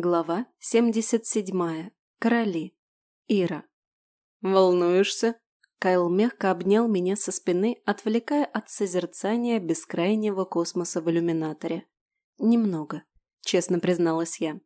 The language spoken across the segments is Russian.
Глава 77. Короли. Ира. «Волнуешься?» Кайл мягко обнял меня со спины, отвлекая от созерцания бескрайнего космоса в иллюминаторе. «Немного», – честно призналась я.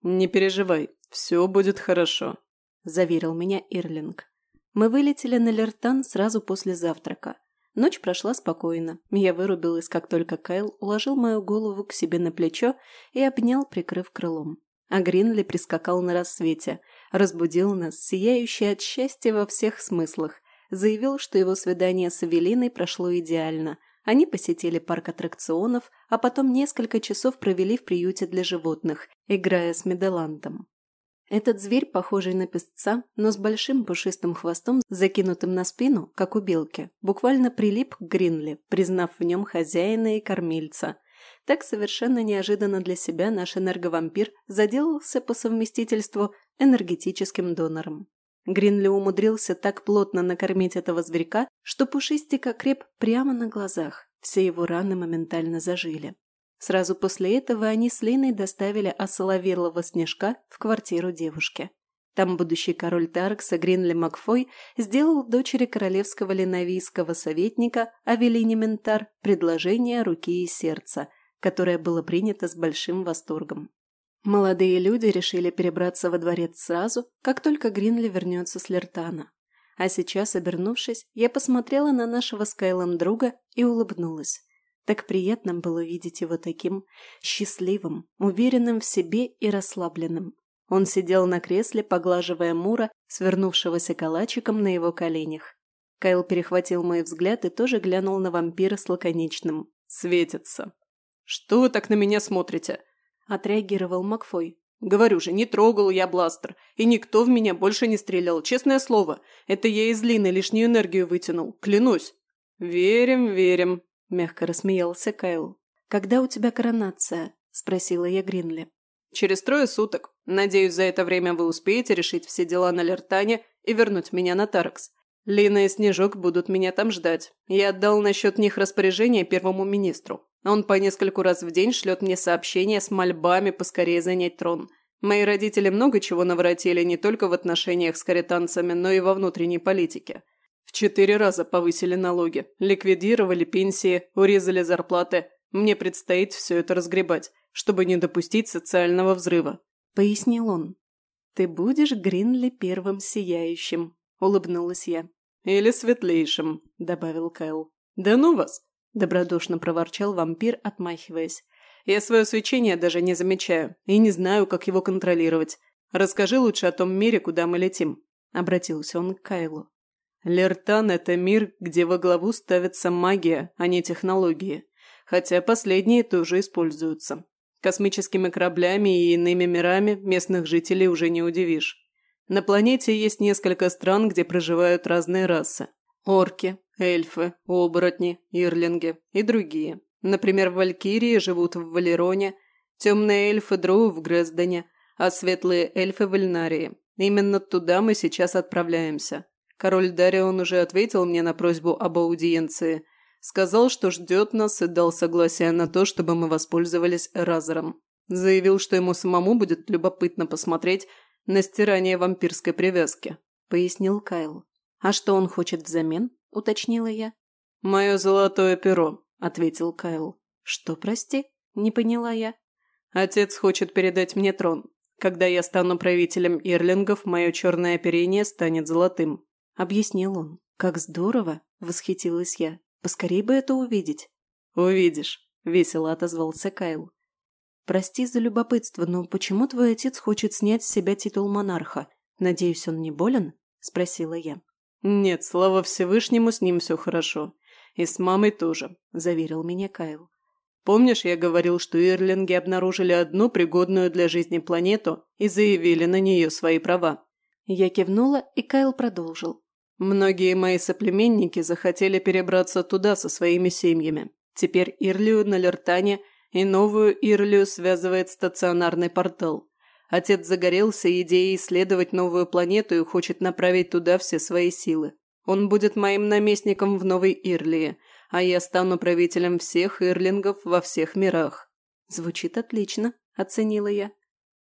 «Не переживай, все будет хорошо», – заверил меня Ирлинг. Мы вылетели на Лертан сразу после завтрака. Ночь прошла спокойно. Я вырубилась, как только Кайл уложил мою голову к себе на плечо и обнял, прикрыв крылом. А Гринли прискакал на рассвете, разбудил нас, сияющий от счастья во всех смыслах, заявил, что его свидание с Эвелиной прошло идеально. Они посетили парк аттракционов, а потом несколько часов провели в приюте для животных, играя с Меделантом. Этот зверь, похожий на песца, но с большим пушистым хвостом, закинутым на спину, как у белки, буквально прилип к Гринли, признав в нем хозяина и кормильца – так совершенно неожиданно для себя наш энерговампир заделался по совместительству энергетическим донором. Гринли умудрился так плотно накормить этого зверька, что Пушистик окреп прямо на глазах. Все его раны моментально зажили. Сразу после этого они с Линой доставили осоловелого снежка в квартиру девушки. Там будущий король Таркса Гринли Макфой сделал дочери королевского ленавийского советника Авелине Ментар предложение руки и сердца, которое было принято с большим восторгом. Молодые люди решили перебраться во дворец сразу, как только Гринли вернется с Лертана. А сейчас, обернувшись, я посмотрела на нашего с Кайлом друга и улыбнулась. Так приятно было видеть его таким счастливым, уверенным в себе и расслабленным. Он сидел на кресле, поглаживая Мура, свернувшегося калачиком на его коленях. Кайл перехватил мой взгляд и тоже глянул на вампира с лаконичным «Светится». «Что вы так на меня смотрите?» – отреагировал Макфой. «Говорю же, не трогал я бластер, и никто в меня больше не стрелял, честное слово. Это я из Лины лишнюю энергию вытянул, клянусь». «Верим, верим», – мягко рассмеялся Кайл. «Когда у тебя коронация?» – спросила я Гринли. «Через трое суток. Надеюсь, за это время вы успеете решить все дела на Лертане и вернуть меня на Таркс. Лина и Снежок будут меня там ждать. Я отдал насчет них распоряжение первому министру. Он по нескольку раз в день шлет мне сообщения с мольбами поскорее занять трон. Мои родители много чего наворотили не только в отношениях с каританцами, но и во внутренней политике. В четыре раза повысили налоги, ликвидировали пенсии, урезали зарплаты. Мне предстоит все это разгребать, чтобы не допустить социального взрыва», – пояснил он. «Ты будешь Гринли первым сияющим», – улыбнулась я. «Или светлейшим», – добавил Кайл. «Да ну вас! – добродушно проворчал вампир, отмахиваясь. «Я свое свечение даже не замечаю и не знаю, как его контролировать. Расскажи лучше о том мире, куда мы летим», – обратился он к Кайлу. «Лертан – это мир, где во главу ставится магия, а не технологии. Хотя последние тоже используются. Космическими кораблями и иными мирами местных жителей уже не удивишь. На планете есть несколько стран, где проживают разные расы. Орки, эльфы, оборотни, ирлинги и другие. Например, валькирии живут в Валероне, темные эльфы дроу в Грездене, а светлые эльфы в Эльнарии. Именно туда мы сейчас отправляемся. Король Дарион уже ответил мне на просьбу об аудиенции. Сказал, что ждет нас и дал согласие на то, чтобы мы воспользовались Разером. Заявил, что ему самому будет любопытно посмотреть на стирание вампирской привязки, пояснил Кайл. «А что он хочет взамен?» – уточнила я. «Мое золотое перо», – ответил Кайл. «Что, прости?» – не поняла я. «Отец хочет передать мне трон. Когда я стану правителем Ирлингов, мое черное оперение станет золотым», – объяснил он. «Как здорово!» – восхитилась я. «Поскорей бы это увидеть». «Увидишь», – весело отозвался Кайл. «Прости за любопытство, но почему твой отец хочет снять с себя титул монарха? Надеюсь, он не болен?» – спросила я. «Нет, слава Всевышнему, с ним все хорошо. И с мамой тоже», – заверил меня Кайл. «Помнишь, я говорил, что Ирлинги обнаружили одну пригодную для жизни планету и заявили на нее свои права?» Я кивнула, и Кайл продолжил. «Многие мои соплеменники захотели перебраться туда со своими семьями. Теперь Ирлию на Лертане и новую Ирлию связывает стационарный портал. Отец загорелся идеей исследовать новую планету и хочет направить туда все свои силы. Он будет моим наместником в Новой Ирлии, а я стану правителем всех ирлингов во всех мирах». «Звучит отлично», – оценила я.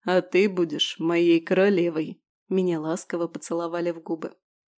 а ты будешь моей королевой». Меня ласково поцеловали в губы.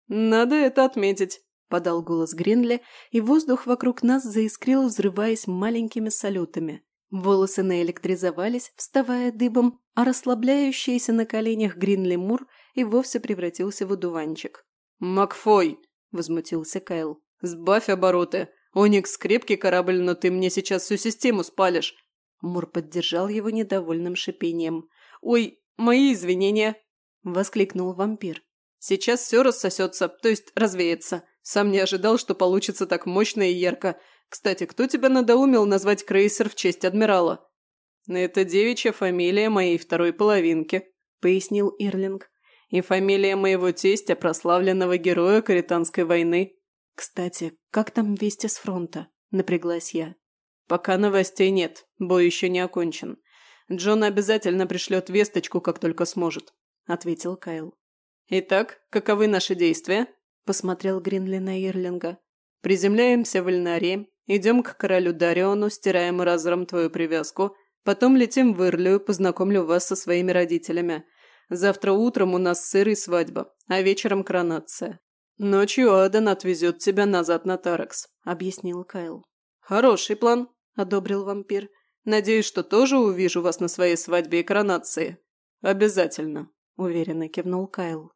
«Надо это отметить», – подал голос Гринли, и воздух вокруг нас заискрил, взрываясь маленькими салютами. Волосы наэлектризовались, вставая дыбом, а расслабляющийся на коленях Гринли Мур и вовсе превратился в одуванчик. «Макфой!» – возмутился Кайл. «Сбавь обороты! Оникс – крепкий корабль, но ты мне сейчас всю систему спалишь!» Мур поддержал его недовольным шипением. «Ой, мои извинения!» – воскликнул вампир. «Сейчас все рассосется, то есть развеется. Сам не ожидал, что получится так мощно и ярко. Кстати, кто тебя надоумил назвать крейсер в честь адмирала?» «Это девичья фамилия моей второй половинки», – пояснил Ирлинг. «И фамилия моего тестя, прославленного героя Каританской войны». «Кстати, как там вести с фронта?» – напряглась я. «Пока новостей нет, бой еще не окончен. Джон обязательно пришлет весточку, как только сможет», – ответил Кайл. «Итак, каковы наши действия?» – посмотрел Гринли на Ирлинга. «Приземляемся в Ильнаре, идем к королю Дариону, стираем разором твою привязку, потом летим в Ирлию, познакомлю вас со своими родителями. Завтра утром у нас сыр и свадьба, а вечером коронация. Ночью Адан отвезет тебя назад на Таракс», – объяснил Кайл. «Хороший план», – одобрил вампир. «Надеюсь, что тоже увижу вас на своей свадьбе и коронации». «Обязательно», – уверенно кивнул Кайл.